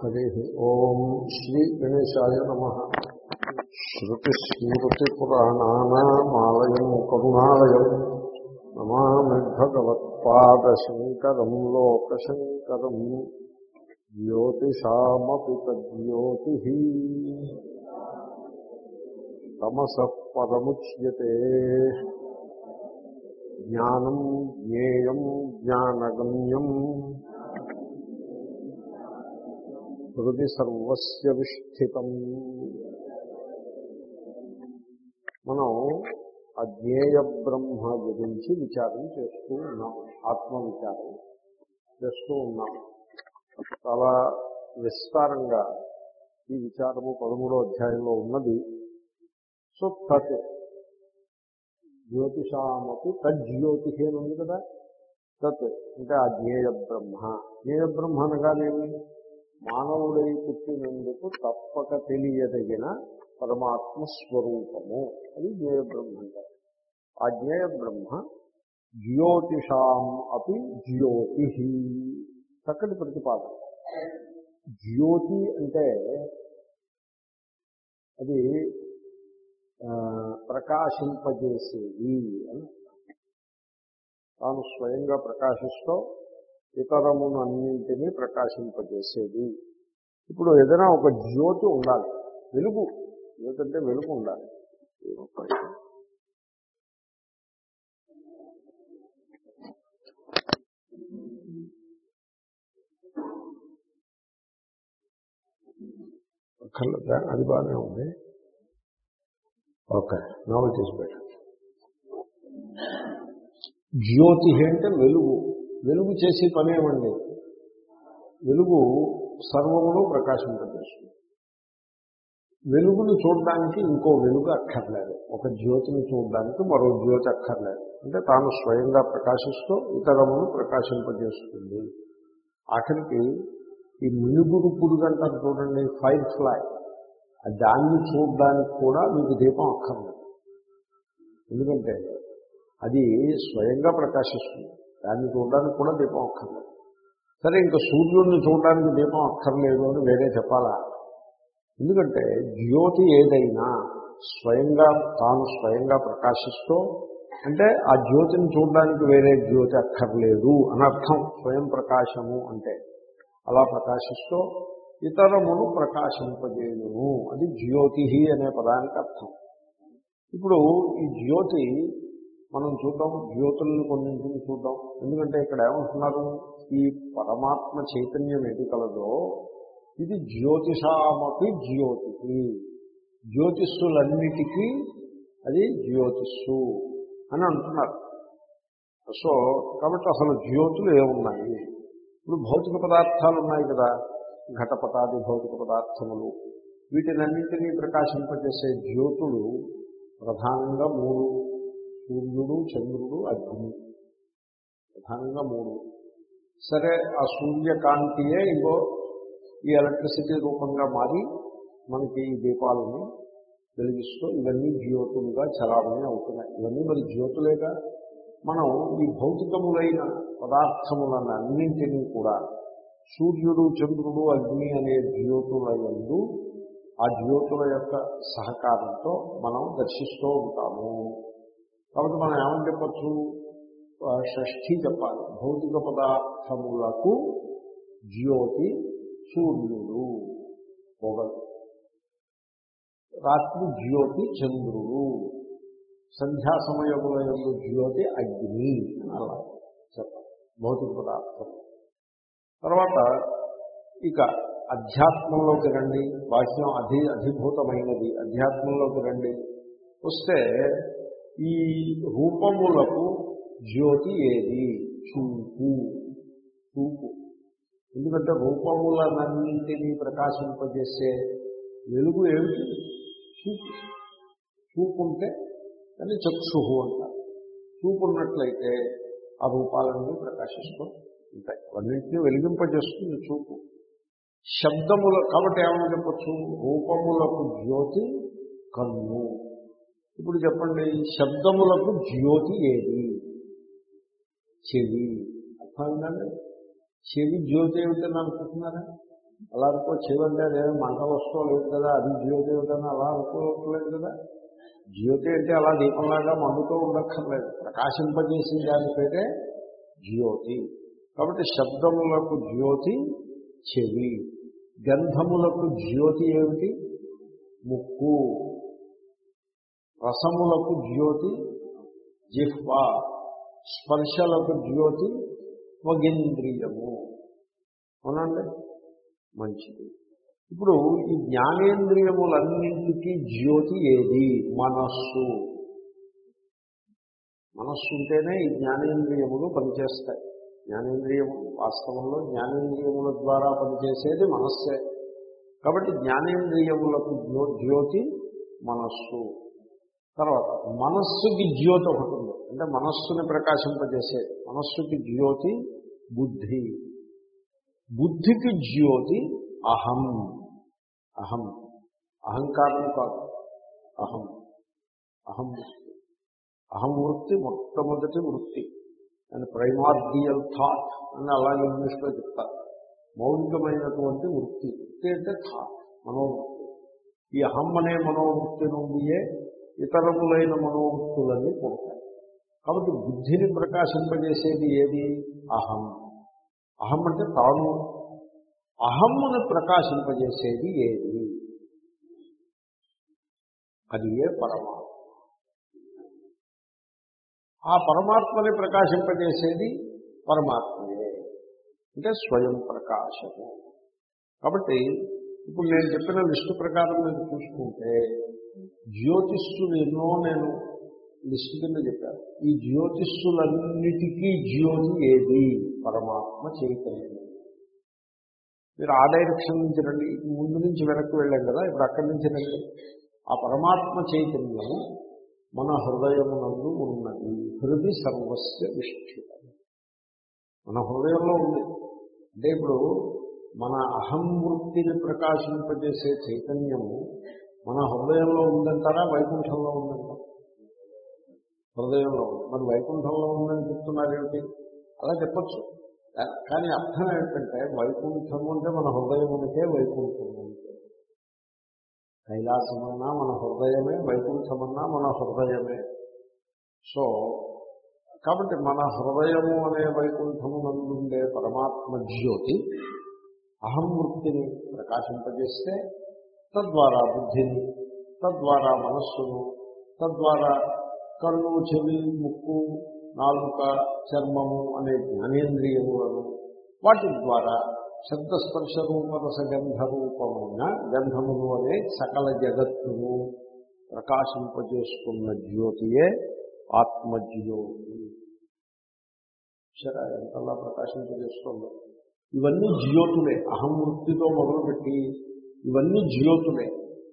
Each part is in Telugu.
హరి ఓం శ్రీ గణేశాయ నమ. శ్రుతిస్మృతిపురాణానామాలయం కరుణాలయం నమామి భగవత్పాదశంకరం లోకశంకరం. జ్యోతిషామపి తజ్యోతి తమస పరముచ్యతే జ్ఞానం జ్ఞేయం జ్ఞానగమ్యం. హృది సర్వస్య విష్ఠితం. మనం అజ్ఞేయ బ్రహ్మ గురించి విచారం చేస్తూ ఉన్నాం ఆత్మ విచారం చేస్తూ ఉన్నాం. చాలా విస్తారంగా ఈ విచారము పదమూడో అధ్యాయంలో ఉన్నది. సో తత్ జ్యోతిషామకు తజ్జ్యోతి అని ఉంది కదా? తత్ అంటే ఆ జ్ఞేయ బ్రహ్మ. జ్ఞేయ బ్రహ్మ అనగానేమి? మానవుడై పుట్టినందుకు తప్పక తెలియదగిన పరమాత్మ స్వరూపము అది జ్ఞేయ బ్రహ్మ ఆ జ్ఞేయ బ్రహ్మ జ్యోతిషాం అపి జ్యోతి. చక్కటి ప్రతిపాదన. జ్యోతి అంటే అది ప్రకాశింపజేసేది అని. తాను స్వయంగా ప్రకాశిస్తూ ఇతరమునన్నింటినీ ప్రకాశింపజేసేది. ఇప్పుడు ఏదైనా ఒక జ్యోతి ఉండాలి. వెలుగు. జ్యోతి అంటే వెలుగు ఉండాలి. అది బాగానే ఉంది. Okay. Now it is better జ్యోతి అంటే వెలుగు. వెలుగు చేసే పని ఏమండి? వెలుగు సర్వమును ప్రకాశింపజేస్తుంది. వెలుగును చూడడానికి ఇంకో వెలుగు అక్కర్లేదు. ఒక జ్యోతిని చూడడానికి మరో జ్యోతి అక్కర్లేదు. అంటే తాను స్వయంగా ప్రకాశిస్తూ ఇతరమును ప్రకాశింపజేస్తుంది. ఆఖరికి ఈ మినుగురు పురుగంటారు చూడండి ఫైర్ ఫ్లై. దాన్ని చూడడానికి కూడా మీకు దీపం అక్కర్లేదు. ఎందుకంటే అది స్వయంగా ప్రకాశిస్తుంది. దాన్ని చూడడానికి కూడా దీపం అక్కర్లేదు. సరే ఇంకా సూర్యుడిని చూడడానికి దీపం అక్కర్లేదు అని వేరే చెప్పాలా? ఎందుకంటే జ్యోతి ఏదైనా స్వయంగా తాను స్వయంగా ప్రకాశిస్తూ అంటే ఆ జ్యోతిని చూడడానికి వేరే జ్యోతి అక్కర్లేదు అని అర్థం. స్వయం ప్రకాశము అంటే అలా ప్రకాశిస్తూ ఇతరమును ప్రకాశింపజేయును అది జ్యోతి అనే పదానికి అర్థం. ఇప్పుడు ఈ జ్యోతి మనం చూద్దాం జ్యోతులను కొన్నింటిని చూద్దాం. ఎందుకంటే ఇక్కడ ఏమంటున్నారు? ఈ పరమాత్మ చైతన్యం ఏది కలదో ఇది జ్యోతిషామపి జ్యోతికి జ్యోతిష్సులన్నిటికీ అది జ్యోతిస్సు అని అంటున్నారు. సో కాబట్టి అసలు జ్యోతులు ఏమున్నాయి? ఇప్పుడు భౌతిక పదార్థాలు ఉన్నాయి కదా ఘటపటాది భౌతిక పదార్థములు. వీటినన్నింటినీ ప్రకాశింపజేసే జ్యోతులు ప్రధానంగా మూడు. సూర్యుడు చంద్రుడు అగ్ని. ప్రధానంగా మూడు. సరే ఆ సూర్యకాంతియే ఇంకో ఈ ఎలక్ట్రిసిటీ రూపంగా మారి మనకి ఈ దీపాలని వెలిగిస్తూ ఇవన్నీ జ్యోతులుగా చలామణి అవుతున్నాయి. ఇవన్నీ మరి జ్యోతులేగా మనం ఈ భౌతికములైన పదార్థములను అన్నింటినీ కూడా సూర్యుడు చంద్రుడు అగ్ని అనే జ్యోతుల యందు ఆ జ్యోతుల యొక్క సహకారంతో మనం దర్శిస్తూ ఉంటాము. కాబట్టి మనం ఏమని చెప్పచ్చు? షష్ఠి చెప్పాలి. భౌతిక పదార్థములకు జ్యోతి సూర్యుడు పొగలు రాత్రి జ్యోతి చంద్రుడు సంధ్యా సమయముల యొక్క జ్యోతి అగ్ని అలా చెప్పాలి. భౌతిక పదార్థం. తర్వాత ఇక అధ్యాత్మంలోకి రండి. బాహ్యం అధి అధిభూతమైనది. అధ్యాత్మంలోకి రండి. వస్తే ఈ రూపములకు జ్యోతి ఏది? చూపు. చూపు. ఎందుకంటే రూపములనన్నింటినీ ప్రకాశింపజేసే వెలుగు ఏమిటి? చూపు. చూపు ఉంటే దాన్ని చక్షుహు అంటారు. చూపు ఉన్నట్లయితే ఆ రూపాలన్నీ ప్రకాశిస్తూ ఉంటాయి. అన్నింటినీ వెలిగింపజేస్తుంది చూపు. శబ్దముల కాబట్టి ఏమని చెప్పచ్చు? రూపములకు జ్యోతి కన్ను. ఇప్పుడు చెప్పండి శబ్దములకు జ్యోతి ఏది? చెవి. అర్థమైందండి చెవి జ్యోతి ఏమిటని అనుకుంటున్నారా? అలా అనుకో చెవంటే అదేమో మంట వస్తువు కదా అది జ్యోతి ఏమిటని అలా అనుకోవట్లేదు కదా. జ్యోతి అంటే అలా దీపంలాగా మండుతూ ఉండక్కర్లేదు. ప్రకాశింపజేసిన దాని పేరే జ్యోతి. కాబట్టి శబ్దములకు జ్యోతి చెవి. గంధములకు జ్యోతి ఏమిటి? ముక్కు. రసములకు జ్యోతి జిహ్వ స్పర్శలకు జ్యోతి స్వగింద్రియము. అవునండి? మంచిది. ఇప్పుడు ఈ జ్ఞానేంద్రియములన్నింటికీ జ్యోతి ఏది? మనస్సు. మనస్సు ఉంటేనే ఈ జ్ఞానేంద్రియములు పనిచేస్తాయి. జ్ఞానేంద్రియము వాస్తవంలో జ్ఞానేంద్రియముల ద్వారా పనిచేసేది మనస్సే. కాబట్టి జ్ఞానేంద్రియములకు జ్యో- జ్యోతి మనస్సు. తర్వాత మనస్సుకి జ్యోతి ఒకటి ఉంది. అంటే మనస్సుని ప్రకాశింపజేసేది మనస్సుకి జ్యోతి బుద్ధి. బుద్ధికి జ్యోతి అహం. అహం. అహంకారం కాదు. అహం. అహం వృత్తి. అహం వృత్తి మొట్టమొదటి వృత్తి. అండ్ ప్రైమార్డియల్ థాట్ అని అలాగే ఇంగ్లీష్లో చెప్తారు మౌలికమైనటువంటి వృత్తి. వృత్తి అంటే థాట్ మనోవృత్తి. ఈ అహం అనే మనోవృత్తి నుండియే ఇతరములైన మనోవృత్తులన్నీ పుడతాయి కాబట్టి బుద్ధిని ప్రకాశింపజేసేది ఏది? అహం. అహం అంటే తాను. అహమ్మును ప్రకాశింపజేసేది ఏది? అది ఏ పరమాత్మ? ఆ పరమాత్మని ప్రకాశింపజేసేది పరమాత్మయే. అంటే స్వయం ప్రకాశము. కాబట్టి ఇప్పుడు నేను చెప్పిన లిస్టు ప్రకారం మీరు చూసుకుంటే జ్యోతిష్యులు ఎన్నో నేను లిస్టు కింద చెప్పాను ఈ జ్యోతిష్యులన్నిటికీ జ్యోతి ఏది? పరమాత్మ చైతన్యం. మీరు ఆ డైరెక్షన్ నుంచి రండి. ముందు నుంచి వెనక్కి వెళ్ళాం కదా ఇప్పుడు అక్కడి నుంచి రండి. ఆ పరమాత్మ చైతన్యము మన హృదయమునందు ఉన్నది. హృది సర్వస్య విష్ణు. మన హృదయంలో ఉంది. అంటే ఇప్పుడు మన అహం వృత్తిని ప్రకాశింపజేసే చైతన్యము మన హృదయంలో ఉందంటారా? వైకుంఠంలో ఉందంటారా? హృదయంలో మరి వైకుంఠంలో ఉందని చెప్తున్నారేమిటి? అలా చెప్పచ్చు. కానీ అర్థం ఏంటంటే వైకుంఠము అంటే మన హృదయం ఉంటే వైకుంఠము అంటే. కైలాసమన్నా మన హృదయమే వైకుంఠమన్నా మన హృదయమే. సో కాబట్టి మన హృదయము అనే వైకుంఠము నందుండే పరమాత్మ జ్యోతి అహం వృత్తిని ప్రకాశింపజేస్తే తద్వారా బుద్ధిని తద్వారా మనస్సును తద్వారా కన్ను చెవి ముక్కు నాలుక చర్మము అనే జ్ఞానేంద్రియములను వాటి ద్వారా శబ్దస్పర్శ రూపరస గంధ రూపమైన గంధములు అనే సకల జగత్తును ప్రకాశింపజేసుకున్న జ్యోతియే ఆత్మజ్యోతి. సరే ఎంతలా ప్రకాశింపజేస్తుందో ఇవన్నీ జ్యోతులే. అహం వృత్తితో మొదలుపెట్టి ఇవన్నీ జ్యోతులే.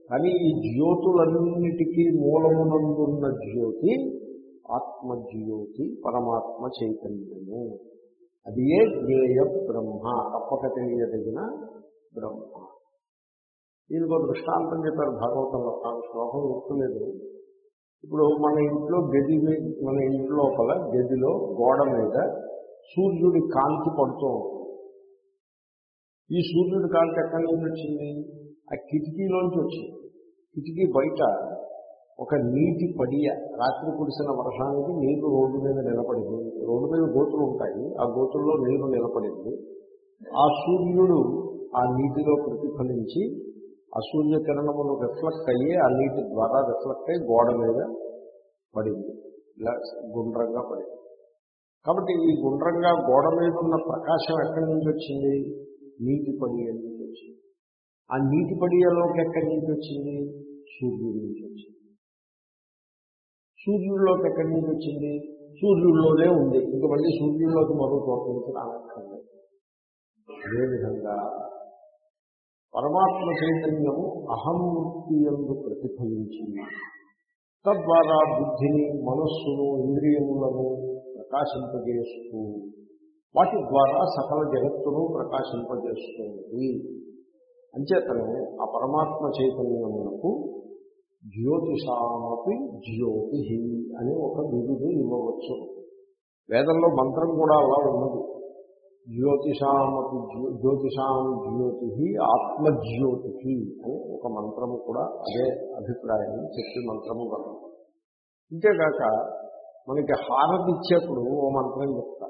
కానీ ఈ జ్యోతులన్నిటికీ మూలమునందున్న జ్యోతి ఆత్మజ్యోతి పరమాత్మ చైతన్యము. అది ఏ జ్ఞేయ బ్రహ్మ? తప్పక తెలియదగిన బ్రహ్మ. దీనికి ఒక దృష్టాంతం చెప్పారు భాగవతంలో ఆ శ్లోకం గుర్తులేదు. ఇప్పుడు మన ఇంట్లో గది మన ఇంట్లో లోపల గదిలో గోడ మీద సూర్యుడి కాంతి పడుతూ ఉంటుంది. ఈ సూర్యుడి కాంతి ఎక్కడి నుంచి వచ్చింది? ఆ కిటికీలోంచి వచ్చింది. కిటికీ బయట ఒక నీటి పడియ రాత్రి కురిసిన వర్షానికి నీరు రోడ్డు మీద నిలబడింది. రోడ్డు మీద గోతులు ఉంటాయి. ఆ గోతుల్లో నీరు నిలబడింది. ఆ సూర్యుడు ఆ నీటిలో ప్రతిఫలించి ఆ సూర్యకిరణములు రిఫ్లెక్ట్ అయ్యి ఆ నీటి ద్వారా రిఫ్లెక్ట్ అయ్యి గోడ మీద పడింది. ఇలా గుండ్రంగా పడింది. కాబట్టి ఈ గుండ్రంగా గోడ మీద ఉన్న ప్రకాశం ఎక్కడి నుంచి వచ్చింది? నీటి పడియల నుంచి వచ్చింది? ఆ నీటి పడియలోకి ఎక్కడి నుంచి వచ్చింది? సూర్యుడి నుంచి వచ్చింది. సూర్యుడిలోకి ఎక్కడి నుంచి వచ్చింది? సూర్యుడిలోనే ఉంది. ఇంకా మళ్ళీ సూర్యుడిలోకి మరో చోట నుంచి రానక్కర్లేదు అదేవిధంగా పరమాత్మ చైతన్యము అహంవృత్తి ఎందు ప్రతిఫలించింది. తద్వారా బుద్ధిని మనస్సును ఇంద్రియములను ప్రకాశింపజేస్తూ వాటి ద్వారా సకల జగత్తును ప్రకాశింపజేస్తుంది. అంచేతనే ఆ పరమాత్మ చైతన్యమునకు జ్యోతిషామపి జ్యోతి అని ఒక బిరుదు ఇవ్వవచ్చు. వేదంలో మంత్రం కూడా అలా ఉన్నది. జ్యోతిషామపి జ్యోతిషాం జ్యోతి ఆత్మజ్యోతి అని ఒక మంత్రము కూడా అదే అభిప్రాయాన్ని చెప్పి మంత్రము కలదు ఇంతేగాక మనకి హారతి ఇచ్చేప్పుడు ఓ మంత్రం చెప్తారు.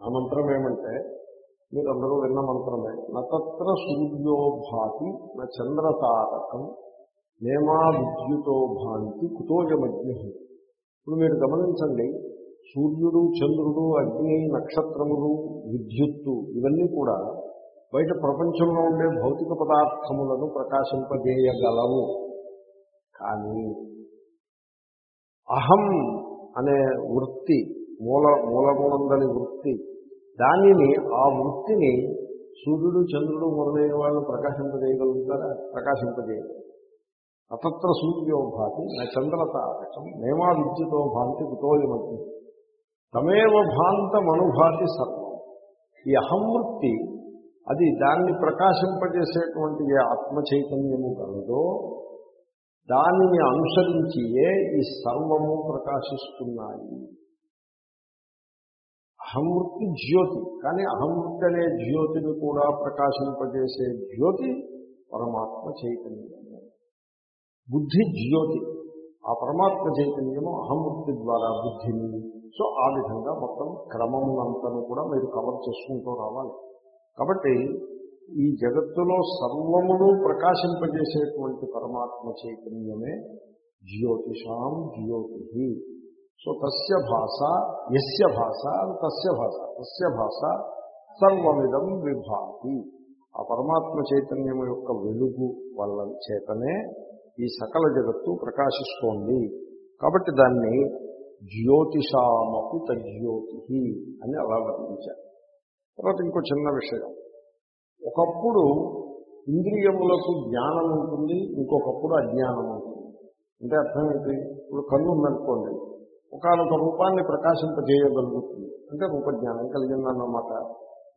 ఆ మంత్రం ఏమంటే మీరు అందరూ విన్న మంత్రమే నత్ర సూర్యోభాతి నా చంద్రతారకం నేమా విద్యుతో భాంతి కుతోజమగ్ని ఇప్పుడు మీరు గమనించండి సూర్యుడు చంద్రుడు అగ్ని నక్షత్రములు విద్యుత్తు ఇవన్నీ కూడా బయట ప్రపంచంలో ఉండే భౌతిక పదార్థములను ప్రకాశింపజేయగలవు. కానీ అహం అనే వృత్తి మూల మూలమునందని వృత్తి. దానిని ఆ వృత్తిని సూర్యుడు చంద్రుడు మొదలైన వాళ్ళు ప్రకాశింపజేయగలుగుతారా? ప్రకాశింపజేయగలరు అతత్ర సూర్యో భాతి నా చంద్రతారకం మేమా విద్యుతో భాంతి కుతోయమతి తమేవ భాంతమనుభాతి సర్వం. ఈ అహంవృత్తి అది దాన్ని ప్రకాశింపజేసేటువంటి ఏ ఆత్మ చైతన్యము కలదో దానిని అనుసరించియే ఈ సర్వము ప్రకాశిస్తున్నాయి. అహంవృత్తి జ్యోతి. కానీ అహంవృత్తి అనే జ్యోతిని కూడా ప్రకాశింపజేసే జ్యోతి పరమాత్మ చైతన్యము. బుద్ధి జ్యోతి. ఆ పరమాత్మ చైతన్యము అహంవృత్తి ద్వారా బుద్ధిని. సో ఆ విధంగా మొత్తం క్రమమునంతను కూడా మీరు కవర్ చేసుకుంటూ రావాలి. కాబట్టి ఈ జగత్తులో సర్వమును ప్రకాశింపజేసేటువంటి పరమాత్మ చైతన్యమే జ్యోతిషాం జ్యోతి. సో తస్య భాష యస్య భాష తస్య భాష తస్య భాష సర్వమిదం విభాతి. ఆ పరమాత్మ చైతన్యం యొక్క వెలుగు వల్ల చేతనే ఈ సకల జగత్తు ప్రకాశిస్తోంది. కాబట్టి దాన్ని జ్యోతిషామపి తజ్యోతి అని అలా వర్ణించారు. తర్వాత ఇంకో చిన్న విషయం. ఒకప్పుడు ఇంద్రియములకు జ్ఞానం ఉంటుంది ఇంకొకప్పుడు అజ్ఞానం ఉంటుంది అంటే అర్థం ఏంటి? ఇప్పుడు కన్ను ఉందనుకోండి ఒకనొక రూపాన్ని ప్రకాశింపజేయగలుగుతుంది. అంటే రూపజ్ఞానం కలిగిందన్నమాట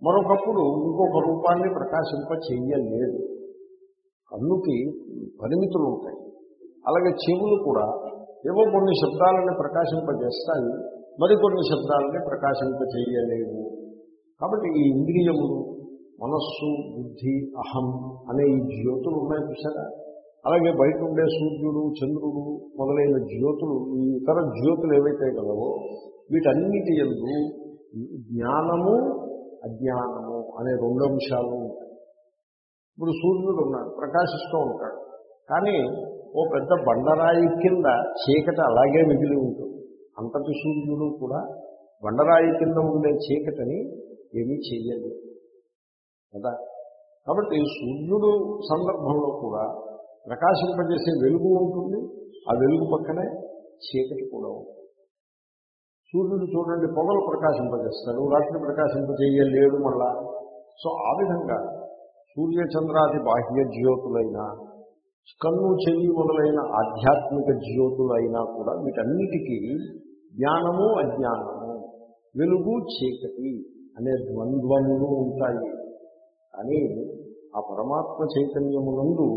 మరొకప్పుడు ఇంకొక రూపాన్ని ప్రకాశింప చెయ్యలేదు కన్నుకి పరిమితులు ఉంటాయి అలాగే చెవులు కూడా ఏవో కొన్ని శబ్దాలని ప్రకాశింపజేస్తాయి మరికొన్ని శబ్దాలని ప్రకాశింప చేయలేదు కాబట్టి ఈ ఇంద్రియములు మనస్సు బుద్ధి అహం అనే ఈ జ్యోతులు ఉన్నాయి చూసారా అలాగే బయట ఉండే సూర్యుడు చంద్రుడు మొదలైన జ్యోతులు ఈ ఇతర జ్యోతులు ఏవైతే కలవో వీటన్నిటి ఎందు జ్ఞానము అజ్ఞానము అనే రెండు అంశాలు ఉంటాయి. ఇప్పుడు సూర్యుడు ఉన్నాడు ప్రకాశిస్తూ ఉంటాడు. కానీ ఓ పెద్ద బండరాయి కింద చీకటి అలాగే మిగిలి ఉంటుంది. అంతటి సూర్యుడు కూడా బండరాయి కింద ఉండే చీకటిని ఏమీ చెయ్యలేదు కదా? కాబట్టి సూర్యుడు సందర్భంలో కూడా ప్రకాశింపజేసే వెలుగు ఉంటుంది. ఆ వెలుగు పక్కనే చీకటి కూడా ఉంటుంది. సూర్యుడు చూడండి పొగలు ప్రకాశింపజేస్తాడు రాత్రి ప్రకాశింపజేయలేడు మళ్ళా. సో ఆ విధంగా సూర్యచంద్రాది బాహ్య జ్యోతులైన కన్ను చెవి మొదలైన ఆధ్యాత్మిక జ్యోతులైనా కూడా వీటన్నిటికీ జ్ఞానము అజ్ఞానము వెలుగు చీకటి అనే ద్వంద్వములు ఉంటాయి. కానీ ఆ పరమాత్మ చైతన్యమునందు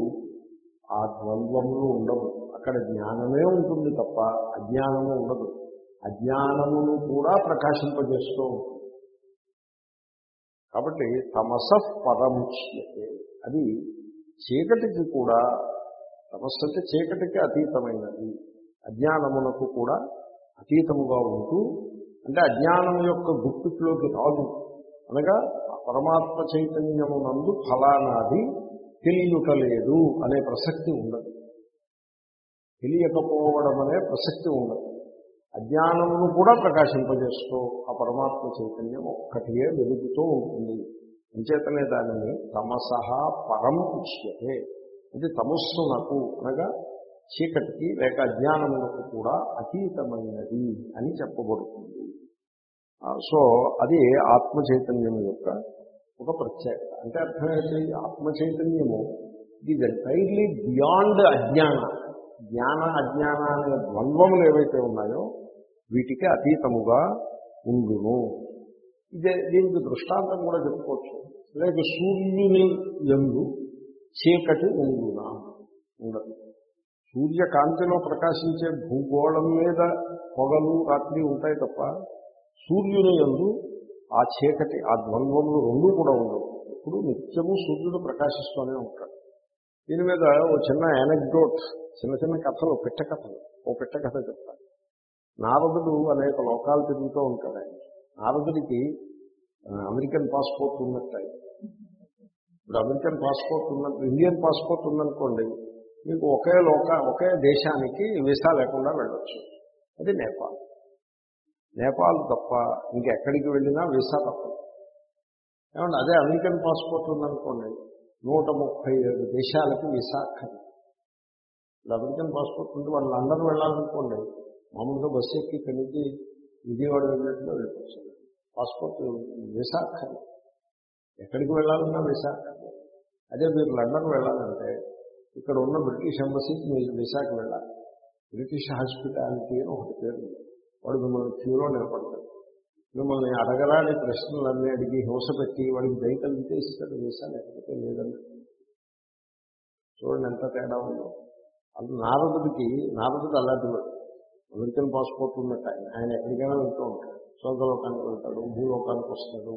ఆ ద్వంద్వములు ఉండవు అక్కడ జ్ఞానమే ఉంటుంది తప్ప అజ్ఞానము ఉండదు. అజ్ఞానమును కూడా ప్రకాశింపజేస్తూ ఉంటుంది. కాబట్టి తమస పరముచ్యతే అది చీకటికి కూడా తమస్సు చీకటికి అతీతమైనది. అజ్ఞానమునకు కూడా అతీతముగా ఉంటూ అంటే అజ్ఞానం యొక్క గుప్పిట్లోకి రాదు. అనగా పరమాత్మ చైతన్యమునందు ఫలానాది తెలియటలేదు అనే ప్రసక్తి ఉండదు. తెలియకపోవడం అనే ప్రసక్తి ఉండదు. అజ్ఞానమును కూడా ప్రకాశింపజేస్తూ ఆ పరమాత్మ చైతన్యం ఒక్కటియే వెలుగుతూ ఉంటుంది. అంచేతనే దానిని తమసహ పరం ఉచ్యతే ఇది తమస్సునకు అనగా చీకటికి లేక అజ్ఞానమునకు కూడా అతీతమైనది అని చెప్పబడుతుంది. సో అది ఆత్మ చైతన్యం యొక్క ఒక ప్రత్యేకత. అంటే అర్థం ఏంటి? ఆత్మ చైతన్యము ఇది ఎంటైర్లీ బియాండ్ అజ్ఞాన. జ్ఞాన అజ్ఞాన అనే ద్వంద్వములు ఏవైతే ఉన్నాయో వీటికి అతీతముగా ఉండును. ఇదే దీనికి దృష్టాంతం కూడా చెప్పుకోవచ్చు. లేక సూర్యుని ఎందు చీకటి ఉండునా? ఉండదు. సూర్యకాంతిలో ప్రకాశించే భూగోళం మీద పొగలు రాత్రి ఉంటాయి తప్ప సూర్యుని ఎందు ఆ చీకటి ఆ ద్వంద్వములు రెండూ కూడా ఉండవు. ఇప్పుడు నిత్యము సూర్యుడు ప్రకాశిస్తూనే ఉంటాడు. దీని మీద ఓ చిన్న యానెక్డోట్ చిన్న చిన్న కథలు పిట్ట కథలు ఓ పిట్ట కథ చెప్తాను. నారదుడు అనేక లోకాలు తిరుగుతూ ఉంటాడు ఆయన. నారదుడికి అమెరికన్ పాస్పోర్ట్ ఉన్నట్టు ఇప్పుడు అమెరికన్ పాస్పోర్ట్ ఉన్నట్టు ఇండియన్ పాస్పోర్ట్ ఉందనుకోండి మీకు ఒకే లోక ఒకే దేశానికి వీసా లేకుండా వెళ్ళొచ్చు. అది నేపాల్. నేపాల్ తప్ప ఇంకెక్కడికి వెళ్ళినా వీసా తప్పదు ఏమంటే అదే అమెరికన్ పాస్పోర్ట్ ఉందనుకోండి నూట ముప్పై ఏడు దేశాలకు వీసా అక్కర్లేదు. ఇప్పుడు అమెరికన్ పాస్పోర్ట్ ఉంటే వాళ్ళు లండన్ వెళ్ళాలనుకోండి మామూలుగా బస్సు ఎక్కి ఇక్కడి నుంచి విజయవాడ వెళ్ళినట్టుగా వెళ్ళిపోవచ్చు పాస్పోర్ట్ వీసా అక్కర్లేదు. ఎక్కడికి వెళ్ళాలన్నా వీసా అక్కర్లేదు. అదే మీరు లండన్ వెళ్ళాలంటే ఇక్కడ ఉన్న బ్రిటిష్ ఎంబసీకి మీరు వీసాకి వెళ్ళాలి. బ్రిటిష్ హాస్పిటాలిటీ అని ఒకటి పేరు ఉంది. వాడు మిమ్మల్ని క్యూలో నిలబడతాడు. మిమ్మల్ని అడగరాని ప్రశ్నలన్నీ అడిగి హింస పెట్టి వాడికి దయ కలిగితే ఇస్తాడు వీసా లేకపోతే లేదండి. చూడండి ఎంత తేడా ఉందో. అది నారదుడికి నారదుడు అలాంటి వాడు. అమెరికన్ పాస్పోర్ట్ ఉన్నట్టు ఆయన. ఆయన ఎక్కడికైనా వెళ్తూ ఉంటాడు. స్వర్గలోకానికి వెళ్తాడు భూలోకానికి వస్తాడు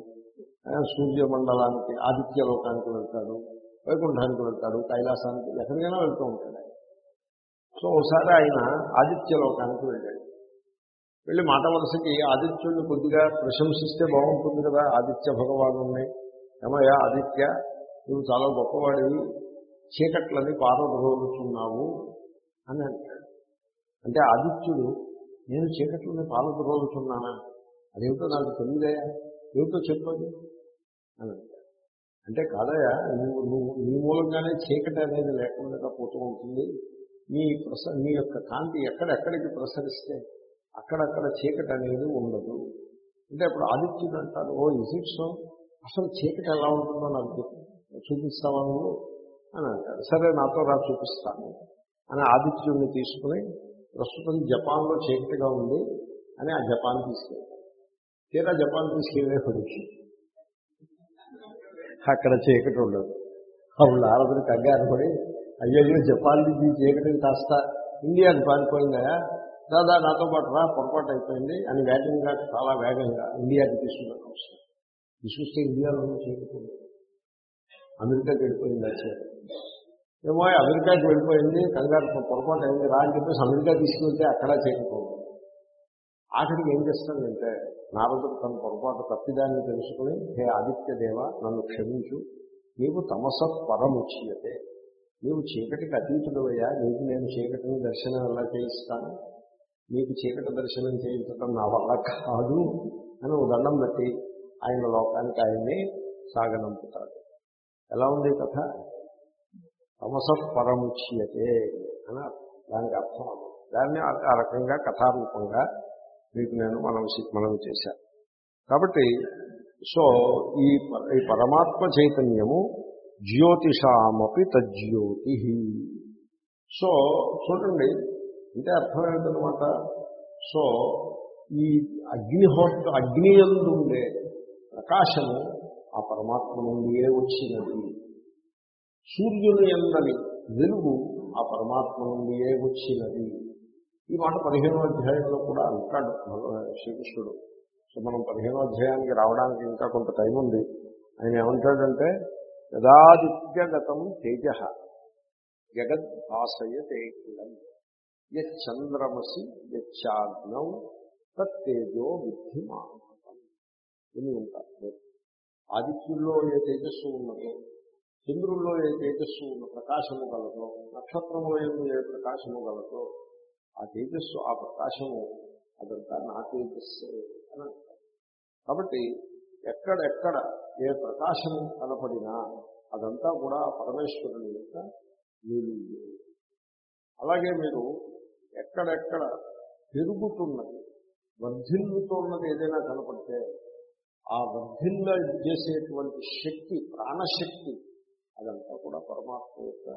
ఆయన సూర్యమండలానికి ఆదిత్య లోకానికి వెళ్తాడు వైకుంఠానికి వెళ్తాడు కైలాసానికి ఎక్కడికైనా వెళ్తూ ఉంటాడు సో ఒకసారి ఆయన ఆదిత్య లోకానికి వెళ్ళాడు. వెళ్ళి మాట వలసకి ఆదిత్యుడిని కొద్దిగా ప్రశంసిస్తే బాగుంటుంది కదా ఆదిత్య భగవాను ఏమయ్యా ఆదిత్య నువ్వు చాలా గొప్పవాడివి చీకట్లని పారద్రోలుచున్నావు అని అంటాడు. అంటే ఆదిత్యుడు నేను చీకట్లని పారద్రోలుచున్నానా? అదేమిటో నాకు తెలియదయా ఏమిటో చెప్పండి అని అంటాడు. అంటే కాదయా నువ్వు నువ్వు నీ మూలంగానే చీకటి అనేది లేకుండా పోతూ ఉంటుంది. నీ ప్రస నీ యొక్క కాంతి ఎక్కడెక్కడికి ప్రసరిస్తే అక్కడక్కడ చీకటి అనేది ఉండదు. అంటే అప్పుడు ఆదిత్యుడు అంటారు ఓ ఇస్ అసలు చీకటి ఎలా ఉంటుందో నాకు చెప్పు. చూపిస్తావా నువ్వు? అని అంటారు సరే నాతో రా చూపిస్తాను. అని ఆదిత్యుడిని తీసుకుని ప్రస్తుతం జపాన్లో చీకటిగా ఉంది అని ఆ జపాన్ తీసుకెళ్ళాడు. తీరా జపాన్ తీసుకెళ్ళేప్పటికీ అక్కడ చీకటి ఉండదు. అప్పుడు నారదుడు కంగారు పడి అయ్యో జపాన్ నుంచి చీకటిని కాస్త ఇండియాకి పారిపోయిందా? దాదా నాతో పాటు రా పొరపాటు అయిపోయింది అని వేగంగా చాలా వేగంగా ఇండియాకి తీసుకున్నాను అవసరం తీసుకొస్తే ఇండియాలో చేరుకుంది అమెరికాకి వెళ్ళిపోయింది ఆ ఏమో అమెరికాకి వెళ్ళిపోయింది కంగారు పొరపాటు అయింది రా అని చెప్పేసి అమెరికా తీసుకువెళ్తే అక్కడ చేరుకోండి ఆఖరికి ఏం చేస్తానంటే నారదుడు తన పొరపాటు తప్పిదాన్ని తెలుసుకుని హే ఆదిత్య దేవ నన్ను క్షమించు. నీవు తమస నీవు చీకటికి అతీతుడవయ్యా. నీకు నేను చీకటిని దర్శనం ఎలా చేయిస్తాను? మీకు చీకటి దర్శనం చేయించడం నా వల్ల కాదు అని ఓ దండం పెట్టి ఆయన లోకానికి ఆయన్ని సాగనంపుతాడు. ఎలా ఉంది కథ? తమసపరముచ్యతే అని దానికి అర్థం దాన్ని ఆ- రకంగా కథారూపంగా మీకు నేను మనం మనం చేశాను కాబట్టి సో ఈ ఈ పరమాత్మ చైతన్యము జ్యోతిషామపి తజ్యోతి సో చూడండి అంటే అర్థం ఏంటనమాట సో ఈ అగ్నిహోత్ర అగ్ని యందు ఉండే ప్రకాశము ఆ పరమాత్మ నుండియే వచ్చినది. సూర్యుని ఎందని వెలుగు ఆ పరమాత్మ నుండియే వచ్చినది. ఈ మాట పదిహేనో అధ్యాయంలో కూడా అంటాడు శ్రీకృష్ణుడు. సో మనం పదిహేనో అధ్యాయానికి రావడానికి ఇంకా కొంత టైం ఉంది ఆయన ఏమంటాడంటే యదాదిత్యగతం తేజ జగద్ తేజం కిలం యచ్చంద్రమసి తేజో విద్ధి మానవం అని ఉంటారు. ఆదిత్యుల్లో ఏ తేజస్సు ఉన్నదో చంద్రుల్లో ఏ తేజస్సు ఉన్న ప్రకాశము గలదో నక్షత్రంలో ఏ ప్రకాశము గలదో ఆ తేజస్సు ఆ ప్రకాశము అదంతా నా తేజస్సే అని అంటారు. కాబట్టి ఎక్కడెక్కడ ఏ ప్రకాశము కనపడినా అదంతా కూడా పరమేశ్వరుని యొక్క నీళ్ళు అలాగే మీరు ఎక్కడెక్కడ పెరుగుతున్నది వర్ధిల్లుతున్నది ఏదైనా కనపడితే ఆ వర్ధిల్ల చేసేటువంటి శక్తి ప్రాణశక్తి అదంతా కూడా పరమాత్మ యొక్క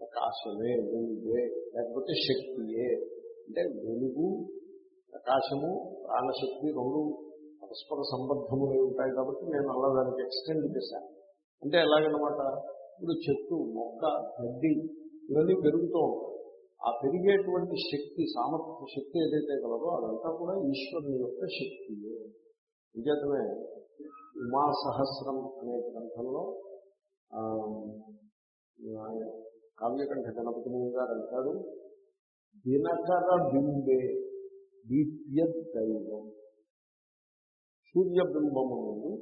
ప్రకాశమే వెలుగే లేకపోతే శక్తియే. అంటే వెలుగు ప్రకాశము ప్రాణశక్తి రెండు పరస్పర సంబద్ధములై ఉంటాయి కాబట్టి నేను అలా దానికి ఎక్స్టెండ్ చేశాను. అంటే ఎలాగనమాట? ఇప్పుడు చెట్టు మొక్క గడ్డి ఇవన్నీ పెరుగుతూ ఉంటాయి. ఆ పెరిగేటువంటి శక్తి సామర్థ్య శక్తి ఏదైతే కలదో అదంతా కూడా ఈశ్వరుని యొక్క శక్తియే. నిజమే ఉమా సహస్రం అనే గ్రంథంలో కావ్యకంఠ గణపతి గారు అంటాడు దినకర బింబే దీప్య దైవం సూర్యబింబము నుండి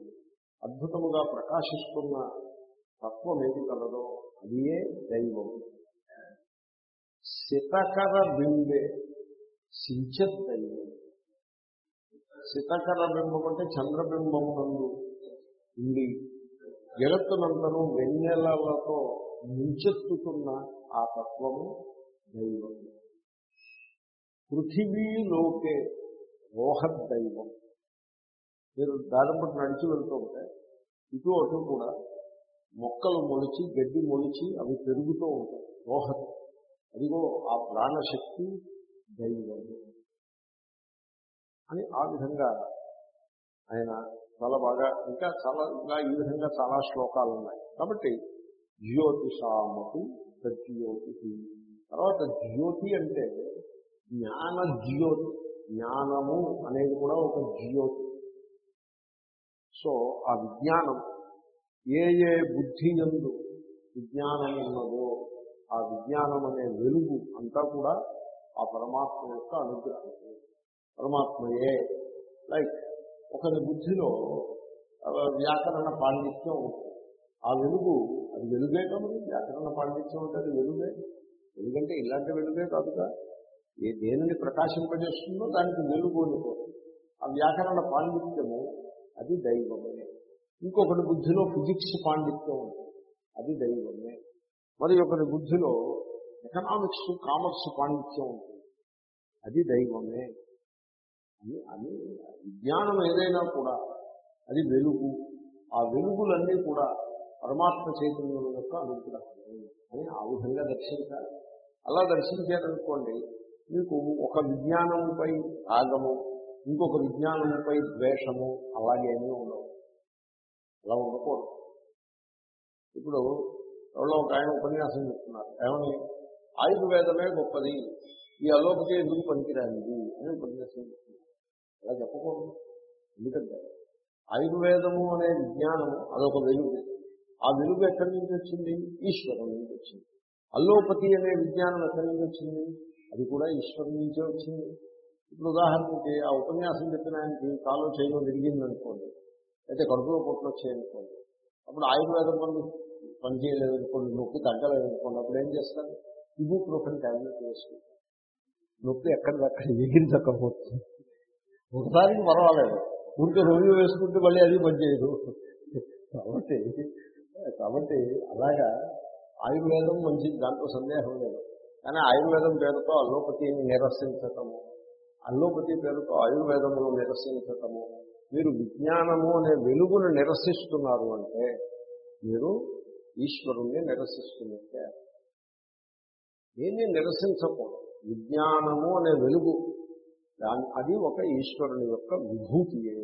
అద్భుతముగా ప్రకాశిస్తున్న తత్వం ఏది కలదో అదియే దైవం. శితకర బింబే సించత్ దైవం శితకర బింబం అంటే చంద్రబింబం నందు ఉండి జగత్తునంతను వెన్నెలలతో ముంచెత్తుతున్న ఆ తత్వము దైవం. పృథివీలోకే రోహద్దైవం మీరు దారి బట్టి నడిచి వెళ్తూ ఉంటే ఇటు అటు కూడా మొక్కలు మొలిచి గడ్డి మొలిచి అవి పెరుగుతూ ఉంటాయి. రోహత్ అదిగో ఆ ప్రాణశక్తి దైవము అని ఆ విధంగా ఆయన చాలా బాగా ఇంకా చాలా ఇంకా ఈ విధంగా చాలా శ్లోకాలు ఉన్నాయి కాబట్టి జ్యోతిషామకు ప్రజ్యోతి తర్వాత జ్యోతి అంటే జ్ఞాన జ్యోతి జ్ఞానము అనేది కూడా ఒక జ్యోతి. సో ఆ విజ్ఞానం ఏ ఏ బుద్ధి ఎందు విజ్ఞానం ఉన్నదో ఆ విజ్ఞానం అనే వెలుగు అంతా కూడా ఆ పరమాత్మ యొక్క అనుగ్రహం పరమాత్మయే. లైక్ ఒకరి బుద్ధిలో వ్యాకరణ పాండిత్యం ఉంటుంది. ఆ వెలుగు అది వెలుగే కాబట్టి వ్యాకరణ పాండిత్యం అంటే అది వెలుగే. ఎందుకంటే ఇలాంటి వెలుగే కాదుగా. ఏ దేనిని ప్రకాశింపజేస్తుందో దానికి వెలుగు అనుకోదు ఆ వ్యాకరణ పాండిత్యము అది దైవమే. ఇంకొకటి బుద్ధిలో ఫిజిక్స్ పాండిత్యం ఉంటుంది. అది దైవమే. మరి ఒకరి బుద్ధిలో ఎకనామిక్స్ కామర్స్ పాండిత్యం ఉంటుంది. అది దైవమే. అని అని విజ్ఞానం ఏదైనా కూడా అది వెలుగు. ఆ వెలుగులన్నీ కూడా పరమాత్మ చైతన్యం యొక్క అనుగ్రహం అని ఆ విధంగా దర్శించాలి. అలా దర్శించారనుకోండి మీకు ఒక విజ్ఞానంపై రాగము ఇంకొక విజ్ఞానంపై ద్వేషము అలాగేమీ ఉండవు. అలా ఉండకూడదు. ఇప్పుడు ఎవరో ఒక ఆయన ఉపన్యాసం చెప్తున్నారు. ఏమని? ఆయుర్వేదమే గొప్పది. ఈ అలోపతి ఎందుకు పనికిరానిది? అని ఉపన్యాసం చెప్తున్నారు. అలా చెప్పకూడదు. ఎందుకంటే ఆయుర్వేదము అనే విజ్ఞానము అదొక వెలుగు. ఆ వెలుగు ఎక్కడి నుంచి వచ్చింది? ఈశ్వరం నుంచి వచ్చింది. అల్లోపతి అనే విజ్ఞానం ఎక్కడి నుంచి వచ్చింది? అది కూడా ఈశ్వరం నుంచే వచ్చింది. ఇప్పుడు ఉదాహరణకి ఆ ఉపన్యాసం చెప్పిన ఆయనకి కాలో చేయడం విరిగిందనుకోండి అయితే కడుపులో పొట్లు వచ్చాయనుకోండి అప్పుడు ఆయుర్వేదం పని పనిచేయలేదనుకోండి నొప్పి తగ్గలేదనుకోండి అప్పుడు ఏం చేస్తారు? ప్రొఫెన్ ట్యాబ్లెట్ వేసుకుంటారు. నొప్పి ఎక్కడిదక్కడ ఎగిరించకపోతుంది ఒకసారికి పర్వాలేదు. ఊరికే రోజు వేసుకుంటే మళ్ళీ అది పనిచేయదు. కాబట్టి కాబట్టి అలాగా ఆయుర్వేదం మంచిది దాంట్లో సందేహం లేదు. కానీ ఆయుర్వేదం పేరుతో అల్లోపతిని నిరసించటము అల్లోపతి పేరుతో ఆయుర్వేదమును నిరసించటము మీరు విజ్ఞానము అనే వెలుగును నిరసిస్తున్నారు అంటే మీరు ఈశ్వరుణ్ణి నిరసిస్తున్నట్టే ఏమీ నిరసించకూడదు. విజ్ఞానము అనే వెలుగు దాని అది ఒక ఈశ్వరుని యొక్క విభూతియే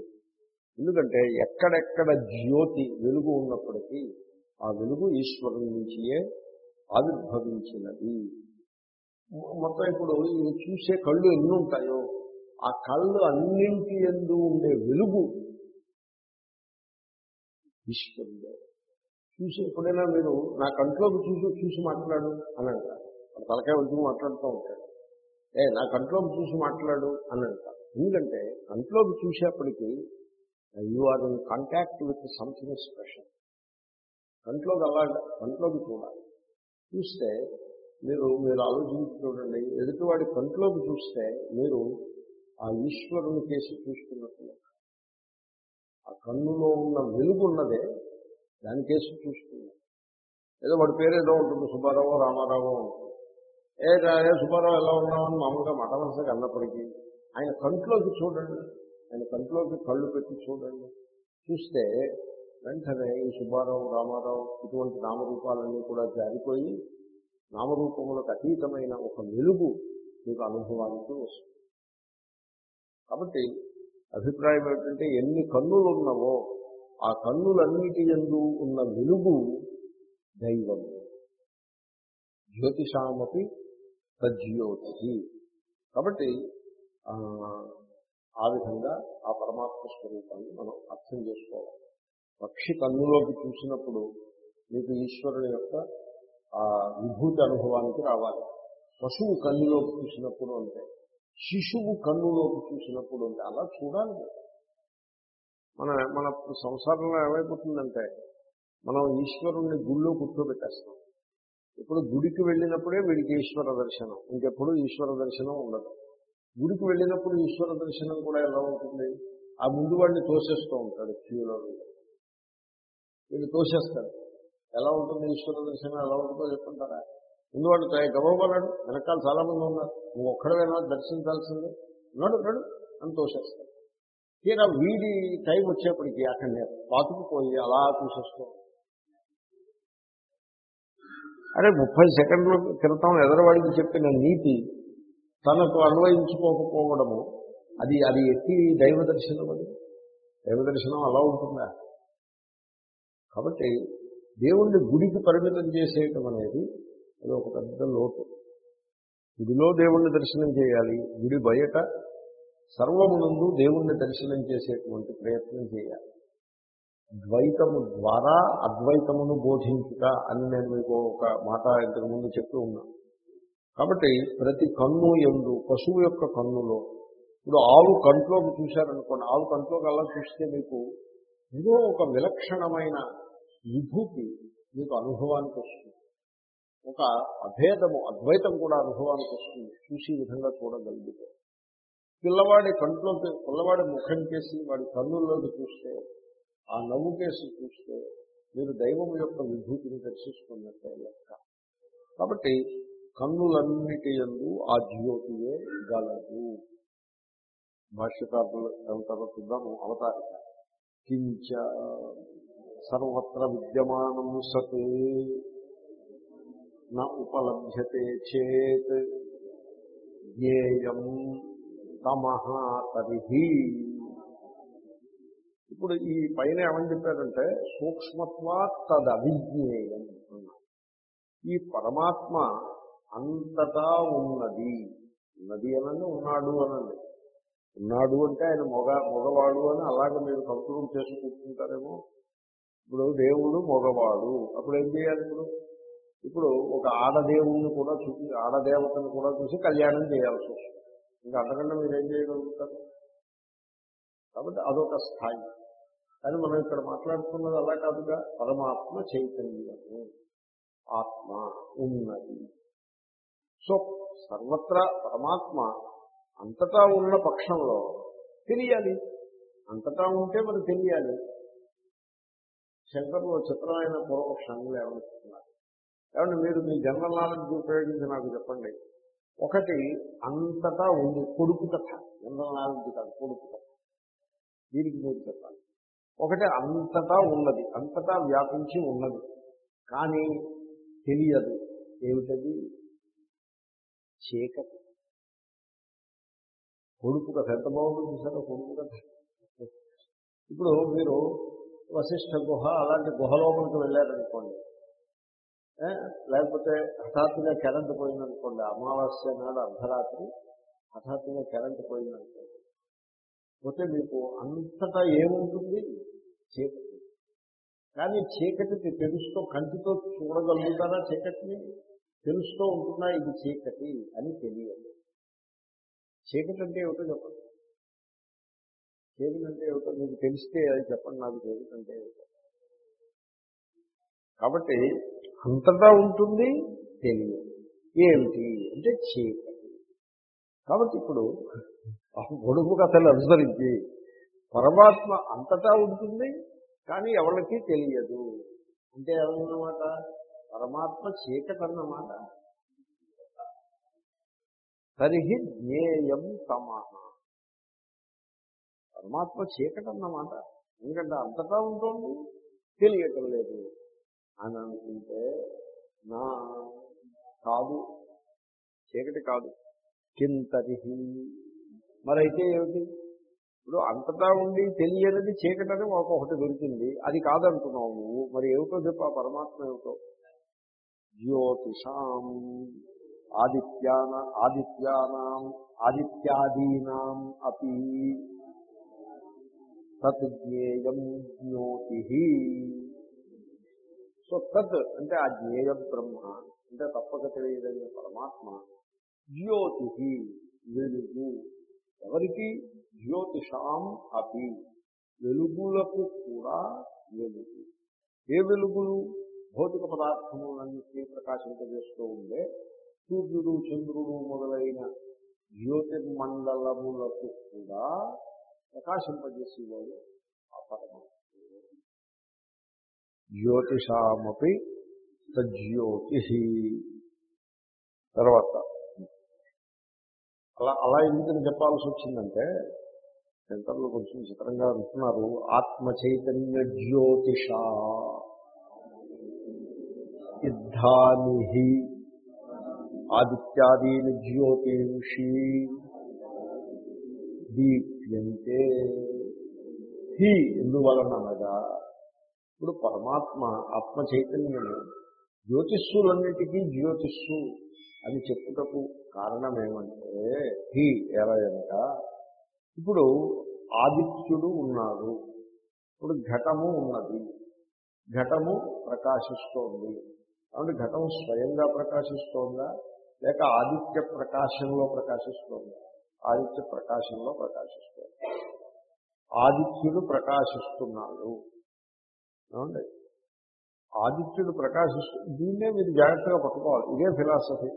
ఎందుకంటే ఎక్కడెక్కడ జ్యోతి వెలుగు ఉన్నప్పటికీ ఆ వెలుగు ఈశ్వరుని నుంచియే ఆవిర్భవించినది. మొత్తం ఇప్పుడు ఇవి చూసే కళ్ళు ఎన్ని ఉంటాయో ఆ కళ్ళు అన్నింటి ఎందు ఉండే వెలుగు ఈశ్వరుడే. చూసి ఎప్పుడైనా మీరు నా కంట్లోకి చూసి చూసి మాట్లాడు అని అంటారు తలకాయ వచ్చి మాట్లాడుతూ ఉంటాడు. ఏ నా కంట్లోకి చూసి మాట్లాడు అని అంటారు ఎందుకంటే కంట్లోకి చూసేప్పటికీ you are in contact with something special కంట్లోకి అలా కంట్లోకి చూడాలి. చూస్తే మీరు మీరు ఆలోచించి చూడండి. ఎదుటివాడి కంట్లోకి చూస్తే మీరు ఆ ఈశ్వరుని కేసి చూసుకున్నట్టు ఆ కన్నులో ఉన్న వెలుగు ఉన్నదే దాని కేసు చూసుకున్నాం ఏదో వాడి పేరు ఏదో ఉంటుంది సుబ్బారావు రామారావు ఉంటుంది ఏ సుబ్బారావు ఎలా ఉన్నామని మామూలుగా మఠవలసగా అన్నప్పటికీ ఆయన కంట్లోకి చూడండి. ఆయన కంట్లోకి కళ్ళు పెట్టి చూడండి. చూస్తే వెంటనే ఈ సుబ్బారావు రామారావు ఇటువంటి నామరూపాలన్నీ కూడా జారిపోయి నామరూపములకు అతీతమైన ఒక వెలుగు మీకు అనుభవానికి వస్తుంది. కాబట్టి అభిప్రాయం ఏంటంటే ఎన్ని కన్నులు ఉన్నావో ఆ కన్నులన్నిటి ఎందు ఉన్న వెలుగు దైవం. జ్యోతిషామపి తజ్యోతి కాబట్టి ఆ, ఆ విధంగా ఆ పరమాత్మ స్వరూపాన్ని మనం అర్థం చేసుకోవాలి. పక్షి కన్నులోకి చూసినప్పుడు మీకు ఈశ్వరుని యొక్క ఆ విభూతి అనుభవానికి రావాలి. పశువు కన్నులోకి చూసినప్పుడు అంటే శిశువు కన్నులోకి చూసినప్పుడు అంటే అలా చూడాలి మన మన సంసారంలో ఏమైపోతుందంటే మనం ఈశ్వరుణ్ణి గుళ్ళో కూర్చోబెట్టేస్తాం. ఇప్పుడు గుడికి వెళ్ళినప్పుడే వీడికి ఈశ్వర దర్శనం. ఇంకెప్పుడు ఈశ్వర దర్శనం ఉండదు. గుడికి వెళ్ళినప్పుడు ఈశ్వర దర్శనం కూడా ఎలా ఉంటుంది? ఆ ముందు వాడిని తోసేస్తూ ఉంటాడు క్యూలో వీళ్ళు తోసేస్తాడు. ఎలా ఉంటుంది ఈశ్వర దర్శనం? ఎలా ఉంటుందో చెప్పుకుంటారా ముందు వాడు గబోబన్నాడు వెనకాల చాలామంది ఉన్నారు. నువ్వు ఒక్కడైనా దర్శించాల్సిందే. ఉన్నాడు. అని తోసేస్తాడు. తీరా వీడి టైం వచ్చేప్పటికి అక్కడ పాతుకుపోయి అలా చూసేస్తూ. అరే ముప్పై సెకండ్ల క్రితం ఎదరవాడికి చెప్పిన నీతి తనకు అన్వయించుకోకపోవడము అది అది ఎట్టి దైవ దర్శనం అది? దైవ దర్శనం అలా ఉంటుందా? కాబట్టి దేవుణ్ణి గుడికి పరిమితం చేసేయటం అనేది అది ఒక పెద్ద లోటు. గుడిలో దేవుణ్ణి దర్శనం చేయాలి. గుడి బయట సర్వమునందు దేవుణ్ణి దర్శనం చేసేటువంటి ప్రయత్నం చేయాలి. ద్వైతము ద్వారా అద్వైతమును బోధించుట అని నేను మీకు ఒక మాట ఇంతకుముందు చెప్తూ ఉన్నాను కాబట్టి ప్రతి కన్ను ఎందు పశువు యొక్క కన్నులో ఇప్పుడు ఆవు కంట్లోకి చూశారనుకోండి ఆవు కంట్లోకి అలా చూస్తే మీకు ఏదో ఒక విలక్షణమైన విభూతి మీకు అనుభవానికి వస్తుంది. ఒక అభేదము అద్వైతం కూడా అనుభవానికి వస్తుంది. చూసి విధంగా చూడగలిగితే. పిల్లవాడి కంట్లోకి పిల్లవాడి ముఖం చేసి వాడి కన్నుల్లోకి చూస్తే ఆ నవ్వు కేసు చూస్తే మీరు దైవం యొక్క విభూతిని దర్శిస్తున్నట్టే లెక్క. కాబట్టి కన్నులన్నిటి ఎందు ఆ జ్యోతియే గలదు. భాష్యకారులు ఏమంటారో చూద్దాము అవతారిక. కించ సర్వత్ర విద్యమానం సత్. న ఉపలభ్యతే చేత్. జ్ఞేయం. తమహ తరిహి ఇప్పుడు ఈ పైన ఏమని చెప్పారంటే సూక్ష్మత్వా తదవిజ్ఞేయం ఈ పరమాత్మ అంతటా ఉన్నది. ఉన్నది అనండి ఉన్నాడు అనండి. ఉన్నాడు అంటే ఆయన మొగ మొగవాడు అని అలాగే మీరు కంక్లూడ్ చేసి కూర్చుంటారేమో. ఇప్పుడు దేవుడు మగవాడు. అప్పుడు ఏం చేయాలి ఇప్పుడు? ఇప్పుడు ఒక ఆడదేవుణ్ణి కూడా చూసి ఆడదేవతను కూడా చూసి కళ్యాణం చేయాల్సి వస్తుంది. ఇంకా అంతకంటే మీరు ఏం చేయగలుగుతారు? కాబట్టి అదొక స్థాయి. కానీ మనం ఇక్కడ మాట్లాడుతున్నది అలా కాదుగా పరమాత్మ చైతన్యము. ఆత్మ ఉన్నది. సో సర్వత్రా పరమాత్మ అంతటా ఉన్న పక్షంలో తెలియాలి. అంతటా ఉంటే మరి తెలియాలి. శంకర్లు చిత్రమైన పూర్వపక్షాన్ని లేవనెత్తుతున్నారు కాబట్టి మీరు మీ జనరల్ నాలెడ్జ్ ఉపయోగించి నాకు చెప్పండి. ఒకటి అంతటా ఉంది కొడుకు కథ. జనరల్ నాలెడ్జ్ కాదు కొడుకు కథ. దీనికి మీరు చెప్పాలి. ఒకటి అంతటా ఉన్నది అంతటా వ్యాపించి ఉన్నది. కానీ తెలియదు. ఏమిటది? చీకటి. కొడుకు కథ ఎంత బాగుంటుంది చూసారో కొడుకు కథ. ఇప్పుడు మీరు వశిష్ఠ గుహ అలాంటి గుహలోపలికి వెళ్ళారనుకోండి. లేకపోతే హఠాత్తుగా కరెంటు పోయిందనుకోండి అమావాస్య నాడు అర్ధరాత్రి హఠాత్తుగా కరెంటు పోయిందనుకోండి పోతే మీకు అంతటా ఏముంటుంది? చీకటి. కానీ చీకటికి తెలుస్తూ కంటితో చూడగలుగుతారా చీకటిని? తెలుస్తూ ఉంటున్నా ఇది చీకటి అని తెలియదు. చీకటి అంటే ఏమిటో చెప్పండి. చీకటి అంటే ఏమిటో మీకు తెలిస్తే అది చెప్పండి నాకు చీకటి అంటే ఏమిటో. కాబట్టి అంతటా ఉంటుంది తెలియదు. ఏమిటి? అంటే చీకటి. కాబట్టి ఇప్పుడు ఆ గొడుగు కథలు అనుసరించి పరమాత్మ అంతటా ఉంటుంది కానీ ఎవరికి తెలియదు. అంటే ఏమన్నమాట? పరమాత్మ చీకటి అన్నమాట తరిహి జ్ఞేయం తమహ. పరమాత్మ చీకటి అన్నమాట ఎందుకంటే అంతటా ఉంటుంది తెలియటం లేదు. అని అనుకుంటే నా కాదు చీకటి కాదు. కింతరిహి మరైతే ఏమిటి? ఇప్పుడు అంతటా ఉండి తెలియనిది చీకటని ఒకటి దొరికింది. అది కాదంటున్నావు నువ్వు. మరి ఏమిటో చెప్పు ఆ పరమాత్మ ఏమిటో. జ్యోతిషాం ఆదిత్యాన ఆదిత్యానాం ఆదిత్యాదీనాం అపి. తత్ జ్ఞేయం జ్యోతి. సో తద్ అంటే ఆ జ్ఞేయ బ్రహ్మ అంటే తప్పక తెలియదగిన పరమాత్మ జ్యోతి వెలుగు. ఎవరికి? జ్యోతిషాం అపి. వెలుగులకు కూడా వెలుగు. ఏ వెలుగులు? భౌతిక పదార్థములన్నింటినీ ప్రకాశింపజేస్తూ ఉండే సూర్యుడు చంద్రుడు మొదలైన జ్యోతిర్మండలములకు కూడా ప్రకాశింపజేసేవాడు ఆ పరమాత్మ. జ్యోతిషామపి తజ్యోతి తర్వాత అలా అలా ఎందుకని చెప్పాల్సి వచ్చిందంటే సెంటర్లో కొంచెం చిత్రంగా అంటున్నారు ఆత్మ చైతన్య జ్యోతిష యుద్ధాని ఆదిత్యాదీని జ్యోతిషి దీప్యంతే. హి ఎందువలనగా ఇప్పుడు పరమాత్మ ఆత్మ చైతన్యము జ్యోతిష్సులన్నిటికీ జ్యోతిష్సు అని చెప్పుటకు కారణమేమంటే హీ ఎలయనగా ఇప్పుడు ఆదిత్యుడు ఉన్నాడు ఇప్పుడు ఘటము ఉన్నది ఘటము ప్రకాశిస్తోంది. కాబట్టి ఘటము స్వయంగా ప్రకాశిస్తోందా లేక ఆదిత్య ప్రకాశంలో ప్రకాశిస్తోందా? ఆదిత్య ప్రకాశంలో ప్రకాశిస్తోంది. ఆదిత్యుడు ప్రకాశిస్తున్నాడు. ఏమండి? ఆదిత్యుడు ప్రకాశిస్తూ దీన్నే మీరు జాగ్రత్తగా పట్టుకోవాలి. ఇదే ఫిలాసఫీ.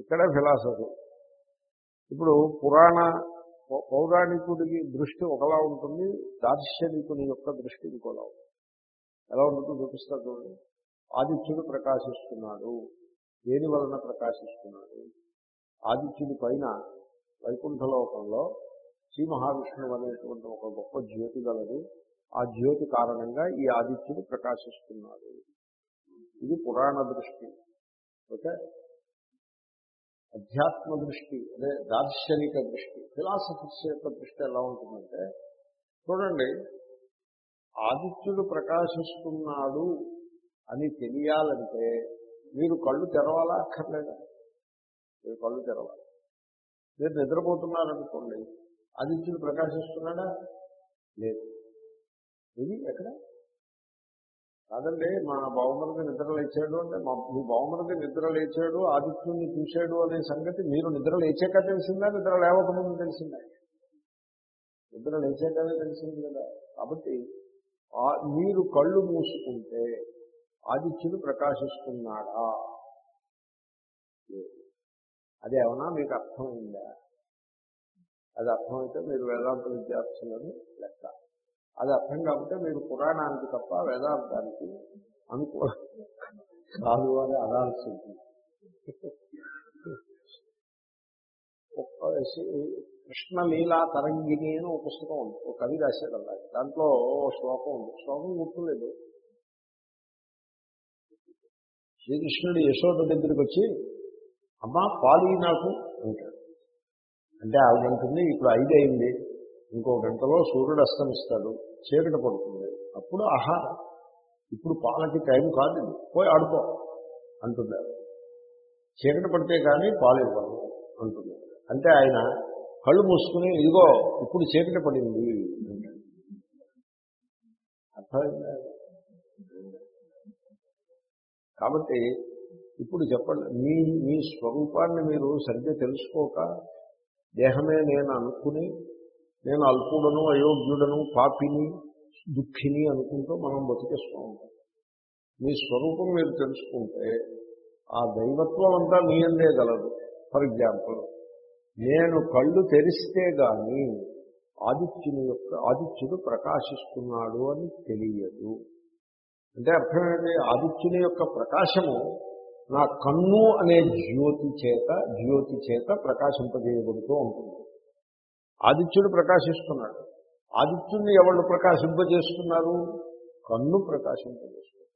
ఇక్కడే ఫిలాసఫీ. ఇప్పుడు పురాణ పౌ- పౌరాణికుడికి దృష్టి ఒకలా ఉంటుంది దార్శనికుని యొక్క దృష్టి ఇంకోలా ఉంటుంది. ఎలా ఉంటుందో చూపిస్తా చూడండి. ఆదిత్యుడు ప్రకాశిస్తున్నాడు. దేని వలన ప్రకాశిస్తున్నాడు? ఆదిత్యుడి పైన వైకుంఠలోకంలో శ్రీ మహావిష్ణువు అనేటువంటి ఒక గొప్ప జ్యోతి గలదు ఆ జ్యోతి కారణంగా ఈ ఆదిత్యుడు ప్రకాశిస్తున్నాడు. ఇది పురాణ దృష్టి. ఓకే? అధ్యాత్మ దృష్టి అదే దార్శనిక దృష్టి ఫిలాసఫర్స్ యొక్క దృష్టి ఎలా ఉంటుందంటే చూడండి ఆదిత్యుడు ప్రకాశిస్తున్నాడు అని తెలియాలంటే మీరు కళ్ళు తెరవాలా అక్కర్లేదా? మీరు కళ్ళు తెరవాలి. మీరు నిద్రపోతున్నారనుకోండి ఆదిత్యుడు ప్రకాశిస్తున్నాడా? లేదు. ఇది ఎక్కడ? కాదండి మా బావమరిది నిద్ర లేచాడు అంటే మా మీ బావమరిది నిద్ర లేచాడు ఆదిత్యుని చూశాడు అనే సంగతి మీరు నిద్ర లేచాక తెలిసిందా నిద్ర లేవకముందు తెలిసిందా? నిద్ర లేచాకనే తెలిసింది కదా. కాబట్టి ఆ మీరు కళ్ళు మూసుకుంటే ఆదిత్యుడు ప్రకాశిస్తున్నాడా? అది ఏమన్నా మీకు అర్థమైందా? అది అర్థమైతే మీరు వేదాంత విద్యార్థులను లెక్క. అది అర్థం కాకపోతే మీరు పురాణానికి తప్ప వేదాంతానికి అనుకో కాదు అని అనాల్సి ఉంటుంది. కృష్ణ తరంగిణి అని ఒక పుస్తకం ఉంది ఒక కవి రాశాడు అలాగే. దాంట్లో శ్లోకం ఉంది. శ్లోకం గుర్తులేదు. శ్రీకృష్ణుడు యశోద దగ్గరికి వచ్చి అమ్మా పాలి నాకు అంటాడు. అంటే ఆవిడ అంటుంది ఇప్పుడు ఐదు అయింది. ఇంకో గంటలో సూర్యుడు అస్తమిస్తాడు చీకటి పడుతుంది. అప్పుడు ఆహారం ఇప్పుడు పాలకి టైం కాదు పోయి ఆడుకో అంటున్నారు. చీకటి పడితే కానీ పాలు ఇవ్వను అంటున్నారు. అంటే ఆయన కళ్ళు మూసుకుని ఇదిగో ఇప్పుడు చీకటి పడింది. అర్థమైందా? కాబట్టి ఇప్పుడు చెప్పండి మీ మీ స్వరూపాన్ని మీరు సరిగ్గా తెలుసుకోక దేహమే నేను అనుకుని నేను అల్పుడను అయోగ్యుడను పాపిని దుఃఖిని అనుకుంటూ మనం బతికేస్తూ ఉంటాం. మీ స్వరూపం మీరు తెలుసుకుంటే ఆ దైవత్వం అంతా మీ అందే గలదు. ఫర్ ఎగ్జాంపుల్ నేను కళ్ళు తెరిస్తే కానీ ఆదిత్యుని యొక్క ఆదిత్యుడు ప్రకాశిస్తున్నాడు అని తెలియదు. అంటే అర్థం ఏంటి? ఆదిత్యుని యొక్క ప్రకాశము నా కన్ను అనే జ్యోతి చేత జ్యోతి చేత ప్రకాశింపజేయబడుతూ ఉంటుంది. ఆదిత్యుడు ప్రకాశిస్తున్నాడు. ఆదిత్యుడిని ఎవరు ప్రకాశింపజేస్తున్నారు? కన్ను ప్రకాశింపజేస్తున్నారు.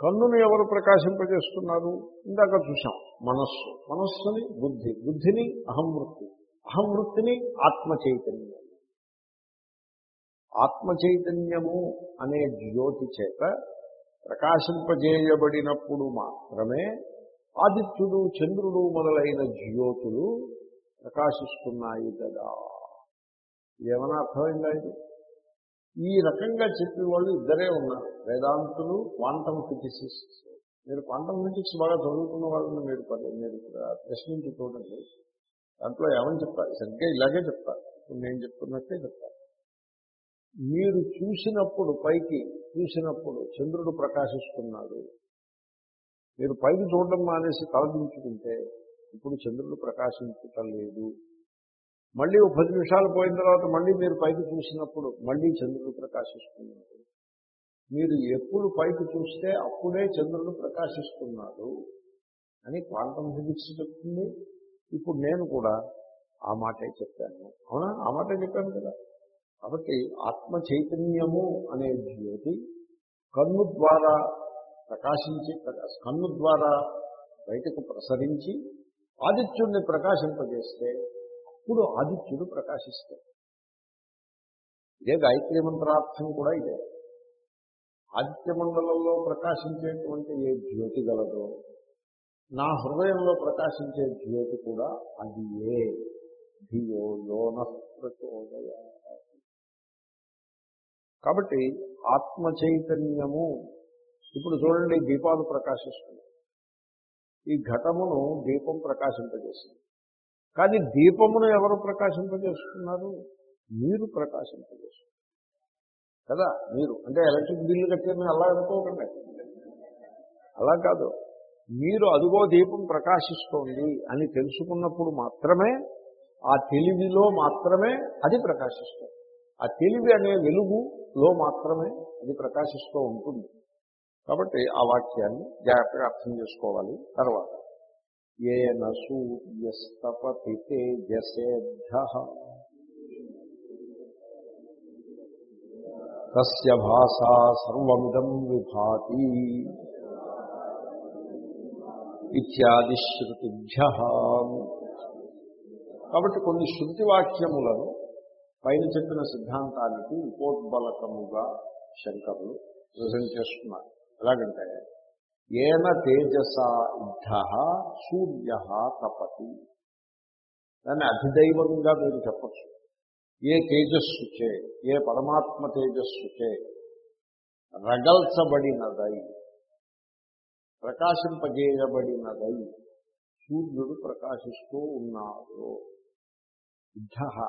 కన్నును ఎవరు ప్రకాశింపజేస్తున్నారు? ఇందాక చూసాం మనస్సు. మనస్సుని బుద్ధి. బుద్ధిని అహంవృత్తి. అహంవృత్తిని ఆత్మ చైతన్యం ఆత్మ చైతన్యము అనే జ్యోతి చేత ప్రకాశింపజేయబడినప్పుడు మాత్రమే ఆదిత్యుడు చంద్రుడు మొదలైన జ్యోతులు ప్రకాశిస్తున్నాయి కదా ఏమైనా అర్థమైందా ఇది? ఈ రకంగా చెప్పే వాళ్ళు ఇద్దరే ఉన్నారు. వేదాంతులు క్వాంటమ్ ఫిజిసిస్ట్ మీరు క్వాంటమ్ ఫిజిక్స్ బాగా చదువుకున్న వాళ్ళని మీరు మీరు ప్రశ్నించి చూడండి దాంట్లో ఏమని చెప్తారు? సరిగ్గా ఇలాగే చెప్తారు. ఇప్పుడు నేను చెప్తున్నట్టే చెప్తారు. మీరు చూసినప్పుడు పైకి చూసినప్పుడు చంద్రుడు ప్రకాశిస్తున్నాడు. మీరు పైకి చూడడం మానేసి తలదించుకుంటే ఇప్పుడు చంద్రుడు ప్రకాశించటం లేదు. మళ్ళీ ఒక పది నిమిషాలు పోయిన తర్వాత మళ్ళీ మీరు పైకి చూసినప్పుడు మళ్ళీ చంద్రుడు ప్రకాశిస్తున్నాడు మీరు ఎప్పుడు పైకి చూస్తే అప్పుడే చంద్రుడు ప్రకాశిస్తున్నాడు అని క్వాంటమ్ ఫిజిక్స్ చెప్తుంది. ఇప్పుడు నేను కూడా ఆ మాటే చెప్పాను. అవునా? ఆ మాటే చెప్పాను కదా? కాబట్టి ఆత్మ చైతన్యము అనే జ్యోతి కన్ను ద్వారా ప్రకాశించి కన్ను ద్వారా బయటకు ప్రసరించి ఆదిత్యుడిని ప్రకాశింపజేస్తే అప్పుడు ఆదిత్యుడు ప్రకాశిస్తాడు. ఇదే గాయత్రి మంత్రార్థం కూడా ఇదే. ఆదిత్య మండలంలో ప్రకాశించేటువంటి ఏ జ్యోతి గలదో నా హృదయంలో ప్రకాశించే జ్యోతి కూడా అది ఏ? ధియో యోన ప్రచోదయ. కాబట్టి ఆత్మ చైతన్యము ఇప్పుడు చూడండి దీపాలు ప్రకాశిస్తున్నాయి. ఈ ఘటమును దీపం ప్రకాశింపజేసింది. కానీ దీపమును ఎవరు ప్రకాశింపజేస్తున్నారు మీరు ప్రకాశింపజేస్తున్నారు కదా? మీరు. అంటే ఎలక్ట్రిక్ బిల్లు కట్టిన అలా అనుకోకండి. అలా కాదు. మీరు అదుగో దీపం ప్రకాశిస్తోంది అని తెలుసుకున్నప్పుడు మాత్రమే ఆ తెలివిలో మాత్రమే అది ప్రకాశిస్తుంది. ఆ తెలివి అనే వెలుగులో మాత్రమే అది ప్రకాశిస్తూ ఉంటుంది. కాబట్టి ఆ వాక్యాన్ని జాగ్రత్తగా అర్థం చేసుకోవాలి. తర్వాత ఏన సూర్యస్తపతి తేజసేభ్య తస్య భాషా సర్వమిదం విభాతి ఇత్యాది శృతిభ్య. కాబట్టి కొన్ని శృతి వాక్యములను పైన చెప్పిన సిద్ధాంతానికి ఉపోద్బలకముగా శంకరులు ప్రజెంట్ చేస్తున్నారు. ఎలాగంటే ఏన తేజస ఇద్ధ సూర్య తపతి. దాన్ని అధిదైవంగా మీరు చెప్పచ్చు. ఏ తేజస్సుచే ఏ పరమాత్మ తేజస్సుచే రగల్చబడినదై ప్రకాశింపజేయబడినదై సూర్యుడు ప్రకాశిస్తూ ఉన్నాడు. ఇద్ధ.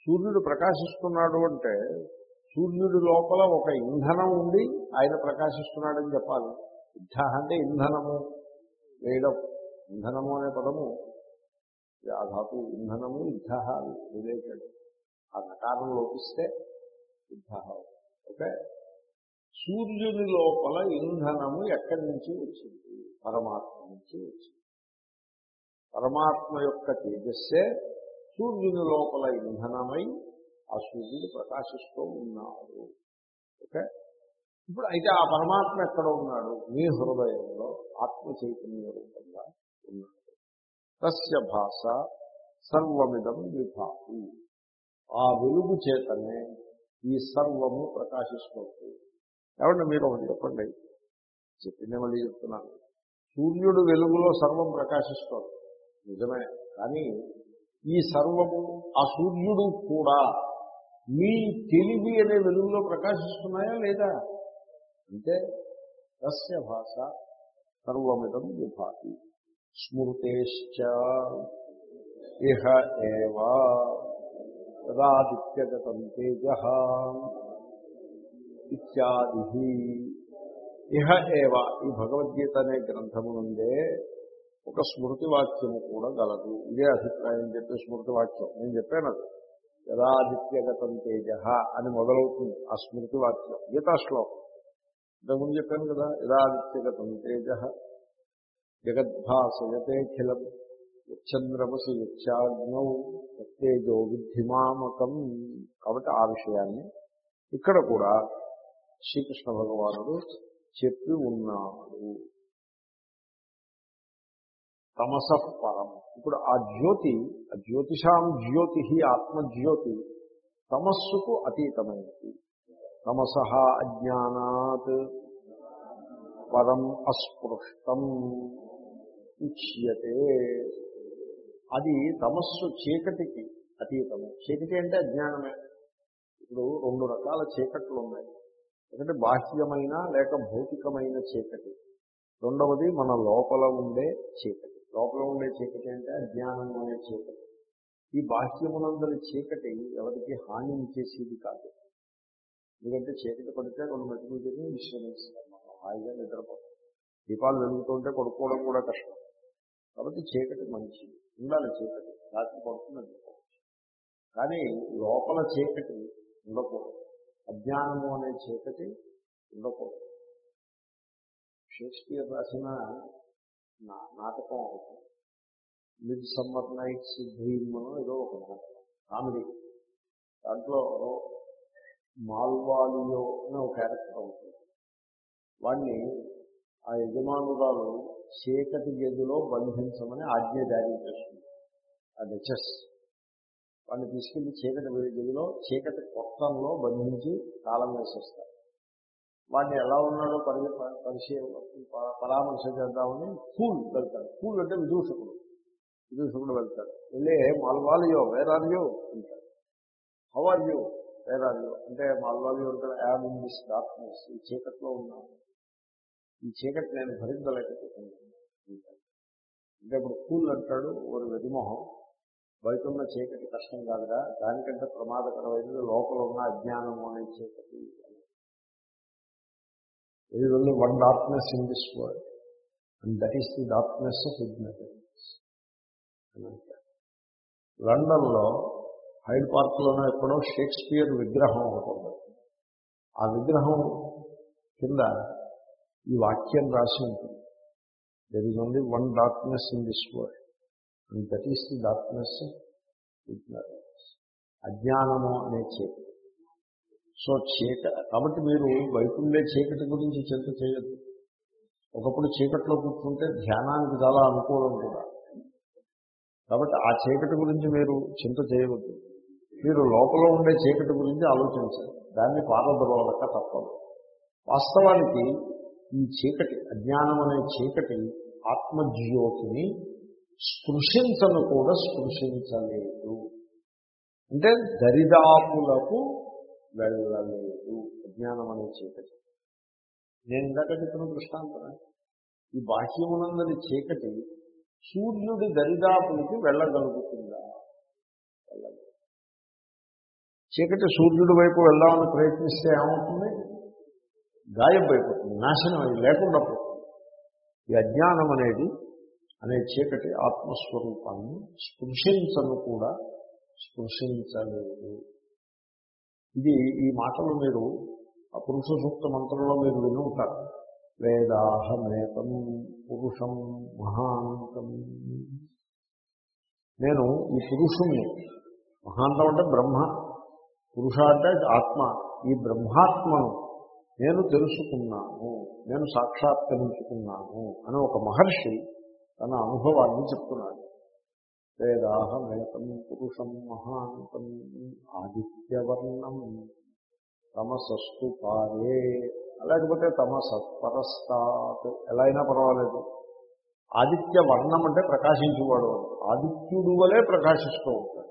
సూర్యుడు ప్రకాశిస్తున్నాడు అంటే సూర్యుడి లోపల ఒక ఇంధనం ఉండి ఆయన ప్రకాశిస్తున్నాడని చెప్పాలి. యుద్ధ అంటే ఇంధనము వేయడం ఇంధనము అనే పదము. ఆ ధాతు ఇంధనము యుద్ధ రిలేటెడ్ ఆ నకారం లోపిస్తే యుద్ధ. ఓకే? సూర్యుని లోపల ఇంధనము ఎక్కడి నుంచి వచ్చింది? పరమాత్మ నుంచి వచ్చింది. పరమాత్మ యొక్క తేజస్సే సూర్యుని లోపల ఇంధనమై ఆ సూర్యుడు ప్రకాశిస్తూ ఉన్నాడు. ఓకే? ఇప్పుడు అయితే ఆ పరమాత్మ ఎక్కడ ఉన్నాడు? మీ హృదయంలో ఆత్మ చైతన్య రూపంగా ఉన్నాడు. తస్య భాష సర్వమిదం విభాతి. ఆ వెలుగు చేతనే ఈ సర్వము ప్రకాశిస్తుంది. ఏమంటే మీరు ఒకటి చెప్పండి? చెప్పిందే మళ్ళీ చెప్తున్నాను. సూర్యుడు వెలుగులో సర్వం ప్రకాశిస్తోంది. నిజమే. కానీ ఈ సర్వము ఆ సూర్యుడు కూడా మీ తెలివి అనే వెలుగులో ప్రకాశిస్తున్నాయా లేదా? అంటే రస్య భాష సర్వమిదం విభాతి. స్మృతేశ్చ ఇహ ఏవా తదాదిత్యగతం తేజ ఇత్యాది. ఇహ ఏవ ఈ భగవద్గీత అనే గ్రంథము నుండే ఒక స్మృతి వాక్యము కూడా గలదు. ఇదే అభిప్రాయం చెప్పే స్మృతి వాక్యం నేను చెప్పాను అది. యదాదిత్యగతం తేజ అని మొదలవుతుంది ఆ స్మృతి వాక్యం గీతా శ్లోకం. ఇంతకుముందు చెప్పాను కదా యదాదిత్యగతం తేజ జగద్భాసయతేఖిలం చంద్రమసి యక్షాగ్నౌ తేజో విద్ధిమామకం. కాబట్టి ఆ విషయాన్ని ఇక్కడ కూడా శ్రీకృష్ణ భగవానుడు చెప్పి ఉన్నాడు. తమస పరం ఇప్పుడు ఆ జ్యోతి ఆ జ్యోతిషాం జ్యోతి ఆత్మజ్యోతి తమస్సుకు అతీతమైనది. తమస అజ్ఞానాత్ పరం అస్పృష్టం ఉచ్యతే. అది తమస్సు చీకటికి అతీతము చీకటి అంటే అజ్ఞానమే. ఇప్పుడు రెండు రకాల చీకట్లు ఉన్నాయి ఒకటి బాహ్యమైన లేక భౌతికమైన చీకటి. రెండవది మన లోపల ఉండే చీకటి. లోపల ఉండే చీకటి అంటే అజ్ఞానం అనే చీకటి. ఈ బాహ్యమునందరి చీకటి ఎవరికి హాని చేసేది కాదు. ఎందుకంటే చీకటి పడితే రెండు మెతుకులు తిని విశ్రమిస్తాం మనం హాయిగా నిద్రపోతాం. దీపాలు వెలుగుతుంటే పడుకోవడం కూడా కష్టం. కాబట్టి చీకటి మంచిది. ఉండాలి చీకటి. రాత్రి పడుతుంది కానీ లోపల చీకటి ఉండకూడదు. అజ్ఞానము అనే చీకటి ఉండకూడదు. షేక్స్పియర్ రాసిన నాటకం ఒకటి. మిడ్ సమ్మర్ నైట్స్ డ్రీమ్ ఏదో ఒక నాటకం కామెడీ. దాంట్లో మాల్వాలియో అనే ఒక క్యారెక్టర్ ఉంటుంది. వాడిని ఆ యజమానురాలు చీకటి గదిలో బంధించమని ఆజ్ఞ జారీ చేస్తుంది ఆ డచెస్ వాడిని తీసుకెళ్ళి చీకటి గదిలో చీకటి కొట్టంలో బంధించి కాలం వేసేస్తారు. వాడిని ఎలా ఉన్నాడో పరి పరిశీ పరామర్శ చేద్దామని కూల్ వెళ్తాడు. కూల్ అంటే విదూషకుడు. విదూషకుడు వెళ్తాడు. వెళ్ళే మాల్వాలియో వేరాలియో అంటాడు. హౌ ఆర్ యూ అంటే మాల్వాలియో అంటాడు యామ్ ఇన్ దిస్ డార్క్నెస్ ఈ చీకట్లో ఉన్నాను. ఈ చీకటి నేను భరించలేకపోతున్నాను. అంటే ఇప్పుడు కూల్ అంటాడు ఒక వెదిమొహం. బయట ఉన్న చీకటి కష్టం కాదురా. దానికంటే ప్రమాదకరమైనది లోపల ఉన్న అజ్ఞానము అనే చీకటి. ఇది only one darkness in this world and that is the darkness of ignorance లండన్లో హైడ్ పార్క్లోనో ఎక్కడో షేక్స్పియర్ విగ్రహం ఒకటి ఆ విగ్రహం కింద ఈ వాక్యం రాసి ఉంటుంది. There is only one darkness in this world and that is the darkness ignorance అజ్ఞానము అనే చీకటి సో చీక కాబట్టి మీరు బయట చీకటి గురించి చింత చేయొద్దు. ఒకప్పుడు చీకట్లో కూర్చుంటే ధ్యానానికి చాలా అనుకూలం కూడా. కాబట్టి ఆ చీకటి గురించి మీరు చింత చేయవద్దు. మీరు లోపల ఉండే చీకటి గురించి ఆలోచించాలి దాన్ని పారద్రోలక తప్పదు. వాస్తవానికి ఈ చీకటి అజ్ఞానం అనే చీకటి ఆత్మజ్యోతిని స్పృశించను కూడా స్పృశించలేదు. అంటే దరిదాపులకు వెళ్ళలేదు అజ్ఞానం అనే చీకటి. నేను ఇందాక చెప్పిన దృష్టాంతం. ఈ బాహ్యమునందరి చీకటి సూర్యుడి దరిదాపులకి వెళ్ళగలుగుతుందా? వెళ్ళదు. చీకటి సూర్యుడి వైపు వెళ్దామని ప్రయత్నిస్తే ఏమవుతుంది? గాయమైపోతుంది నాశనం అది లేకుండా పోతుంది. ఈ అజ్ఞానం అనేది అనే చీకటి ఆత్మస్వరూపాన్ని స్పృశించను కూడా స్పృశించలేదు. ఇది ఈ మాటలు మీరు ఆ పురుష సూక్త మంత్రంలో మీరు విని ఉంటారు. వేదాహమేతం పురుషం మహాంతం నేను ఈ పురుషుణ్ణి మహాంతం అంటే బ్రహ్మ పురుష అంటే ఆత్మ ఈ బ్రహ్మాత్మను నేను తెలుసుకున్నాను నేను సాక్షాత్కరించుకున్నాను అని ఒక మహర్షి తన అనుభవాన్ని చెప్తున్నాడు. వేదాహమేతం పురుషం మహాంతం ఆదిత్యవర్ణం తమసస్సు పారే. లేకపోతే తమసత్పరస్తాత్. ఎలా అయినా పర్వాలేదు. ఆదిత్య వర్ణం అంటే ప్రకాశించేవాడు ఆదిత్యుడు వలె ప్రకాశిస్తూ ఉంటాడు.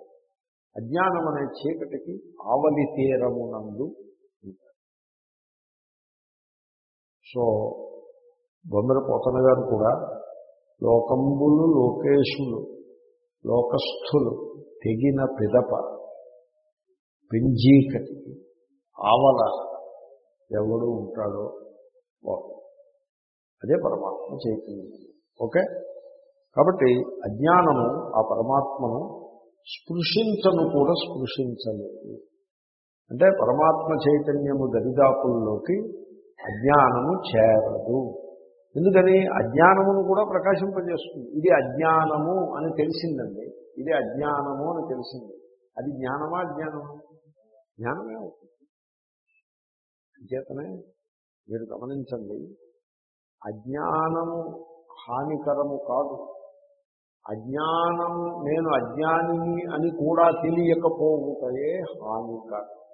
అజ్ఞానం అనే చీకటికి ఆవలి తీరమునందు సో బొమ్మర పోతన గారు కూడా లోకంబులు లోకేశులు లోకస్థులు తెగిన పిదప పెంజీకటికి ఆవల ఎవడు ఉంటాడో వాడు. అదే పరమాత్మ చైతన్యం. ఓకే? కాబట్టి అజ్ఞానము ఆ పరమాత్మను స్పృశించను కూడా స్పృశించలేదు. అంటే పరమాత్మ చైతన్యము దరిదాపుల్లోకి అజ్ఞానము చేరదు. ఎందుకని? అజ్ఞానమును కూడా ప్రకాశింపజేస్తుంది. ఇది అజ్ఞానము అని తెలిసిందండి. ఇది అజ్ఞానము అని తెలిసింది. అది జ్ఞానమా అజ్ఞానమా? జ్ఞానమే అవుతుంది. చేతనే మీరు గమనించండి అజ్ఞానము హానికరము కాదు. అజ్ఞానం నేను అజ్ఞానిని అని కూడా తెలియకపోవుతాయే హానికరం.